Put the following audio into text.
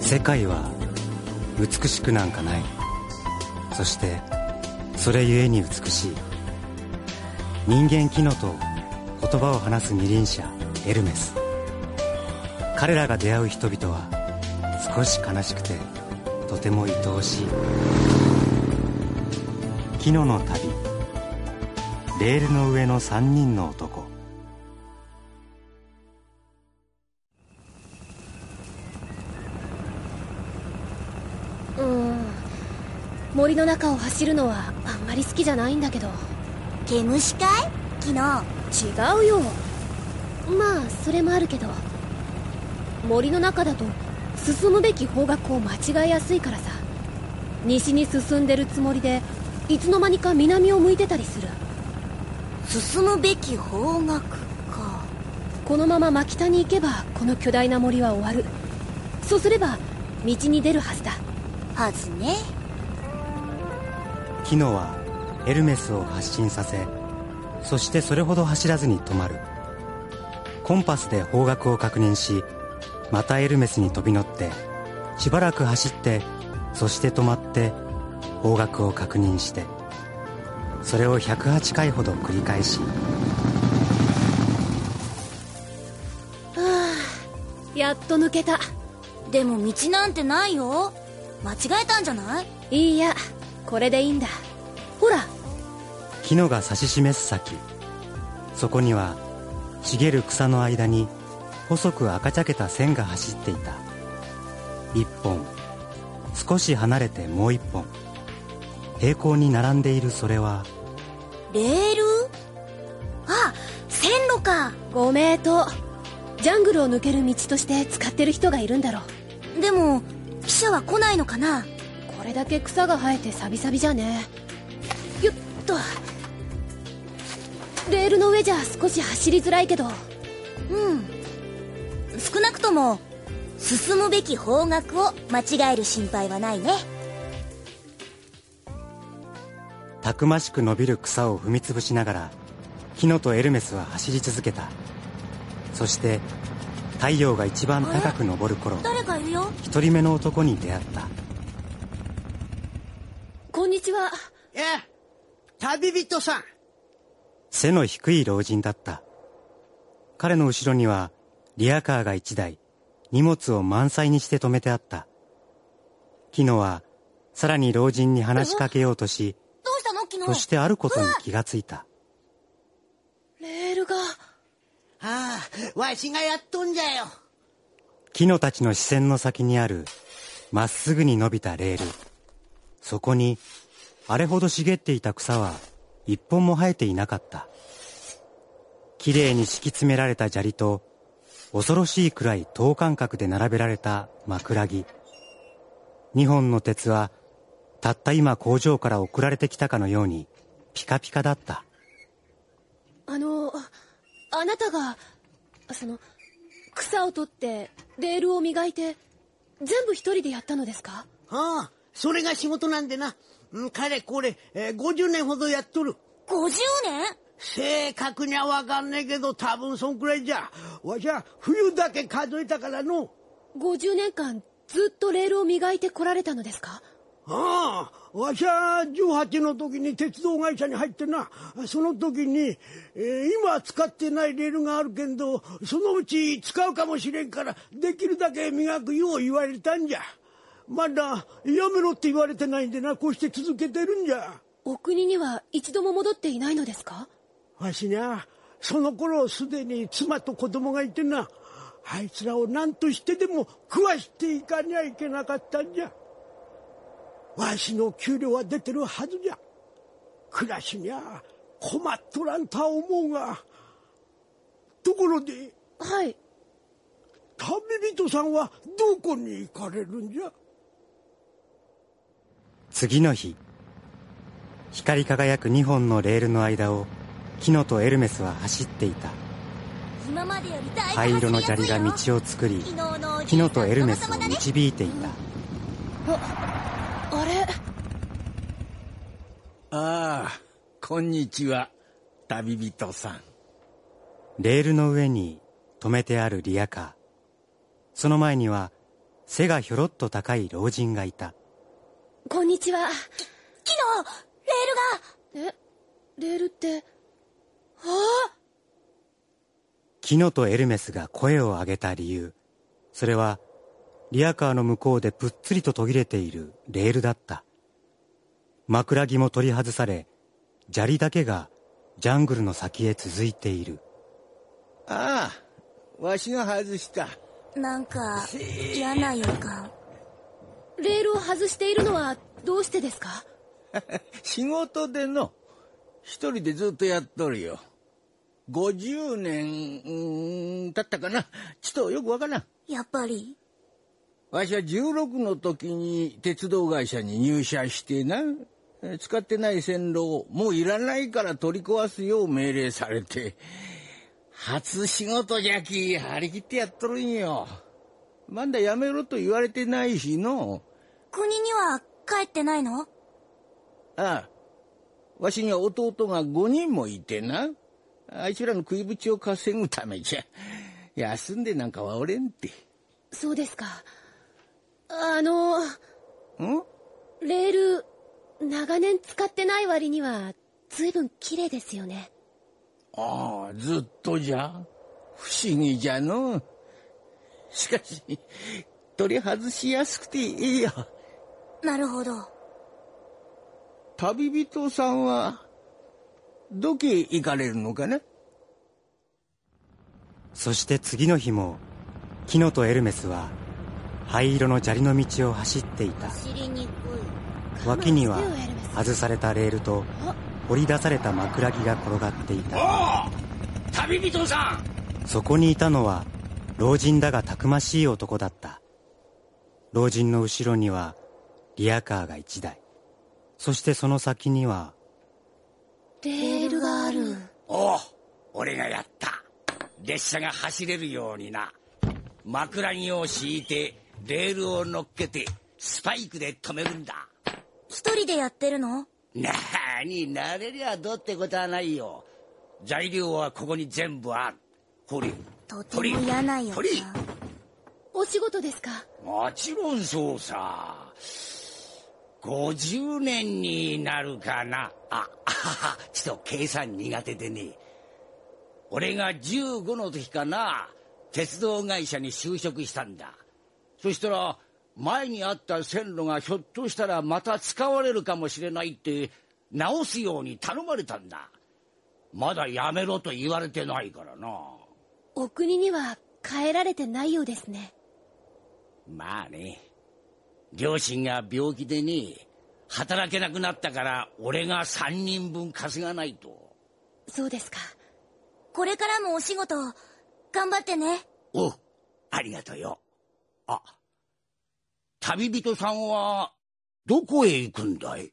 世界は美しくなんかない。そしてそれゆえに美しい。人間機能と言葉を話す二輪車エルメス。彼らが出会う人々は少し悲しくてとても愛おしい。キノの旅。レールの上の3人の男。うん。森の中を走るのはあんまり好きじゃないんだけど。毛虫かい昨日。違うよ。まあそれもあるけど。森の中だと進むべき方角を間違えやすいからさ。西に進んでるつもりでいつの間にか南を向いてたりする進むべき方角か。このまま真北に行けばこの巨大な森は終わる。そうすれば道に出るはずだ。はずね。キノはエルメスを発進させそしてそれほど走らずに止まる。コンパスで方角を確認しまたエルメスに飛び乗ってしばらく走ってそして止まって方角を確認してそれを108回ほど繰り返し。はあやっと抜けた。でも道なんてないよ。間違えたんじゃない？いいやこれでいいんだ。ほら。木のが指し示す先。そこには茂る草の間に細く赤茶けた線が走っていた。一本。少し離れてもう一本平行に並んでいるそれはレール？あ線路か。ご名答ジャングルを抜ける道として使ってる人がいるんだろう。でも記者は来ないのかな？これだけ草が生えてサビサビじゃね。よっと。レールの上じゃ少し走りづらいけど。うん。少なくとも進むべき方角を間違える心配はないねたくましく伸びる草を踏みつぶしながらキノとエルメスは走り続けた。そして太陽が一番高く昇る頃誰かいるよ？一人目の男に出会った。こんにちは。ええ旅人さん。背の低い老人だった。彼の後ろにはリアカーが一台荷物を満載にして止めてあった。キノはさらに老人に話しかけようとしそしてあることに気がついた。レールが。ああわしがやっとんじゃよ。キノたちの視線の先にあるまっすぐに伸びたレール。そこにあれほど茂っていた草は一本も生えていなかった。きれいに敷き詰められた砂利と恐ろしいくらい等間隔で並べられた枕木。二本の鉄はたった今工場から送られてきたかのようにピカピカだった。あのあなたがその草を取ってレールを磨いて全部一人でやったのですか？ああそれが仕事なんでな。うんかれこれ、えー50年ほどやっとる。50年？正確にはわかんねえけど多分そんくらいじゃ。わしは冬だけ数えたからの。50年間ずっとレールを磨いてこられたのですか？ああわしは18の時に鉄道会社に入ってな。その時に、えー今使ってないレールがあるけんどそのうち使うかもしれんからできるだけ磨くよう言われたんじゃ。まだやめろって言われてないんでなこうして続けてるんじゃ。お国には一度も戻っていないのですか？わしにゃその頃すでに妻と子供がいてな。あいつらを何としてでも食わしていかにゃいけなかったんじゃわしの給料は出てるはずじゃ。暮らしにゃ困っとらんとは思うが。ところではい。旅人さんはどこに行かれるんじゃ？次の日光り輝く2本のレールの間をキノとエルメスは走っていた。今までよりだいぶ灰色の砂利が道を作りキノとエルメスを導いていた。あれ？ああこんにちは旅人さん。レールの上に止めてあるリヤカー。その前には背がひょろっと高い老人がいた。こんにちは。キノレールが。え？レールって？キノとエルメスが声を上げた理由。それはリヤカーの向こうでぷっつりと途切れているレールだった。枕木も取り外され砂利だけがジャングルの先へ続いている。ああわしが外した。なんか嫌な予感。レールを外しているのはどうしてですか？仕事での。一人でずっとやっとるよ。50年うん経ったかな。ちょっとよくわからん。やっぱり？わしは16の時に鉄道会社に入社してなえ使ってない線路をもういらないから取り壊すよう命令されて初仕事じゃき張り切ってやっとるんよ。まだやめろと言われてないしの。国には帰ってないの？ああ。わしには弟が5人もいてな。あいつらの食いぶちを稼ぐためじゃ。休んでなんかはおれんって。そうですかあのん？レール長年使ってない割には随分綺麗ですよね。ああずっとじゃ。不思議じゃの。しかし取り外しやすくていいよ。なるほど。旅人さんはどけ行かれるのかな？そして次の日もキノとエルメスは灰色の砂利の道を走っていた。脇には外されたレールとあ掘り出された枕木が転がっていた。旅人さん。そこにいたのは老人だがたくましい男だった。老人の後ろにはリアカーが1台。そしてその先にはレールがある。おお俺がやった。列車が走れるようにな。枕木を敷いてレールを乗っけてスパイクで止めるんだ。一人でやってるの？なーに慣れりゃどうってことはないよ。材料はここに全部ある。ほれとても嫌な予お仕事ですか？もちろんそうさ。50年になるかな。ああはは。ちょっと計算苦手でね。俺が15の時かな。鉄道会社に就職したんだそしたら前にあった線路がひょっとしたらまた使われるかもしれないって直すように頼まれたんだ。まだやめろと言われてないからな。お国には帰られてないようですね。まあね。両親が病気でね働けなくなったから俺が3人分稼がないと。そうですか。これからもお仕事頑張ってね。おうありがとうよあ旅人さんはどこへ行くんだい？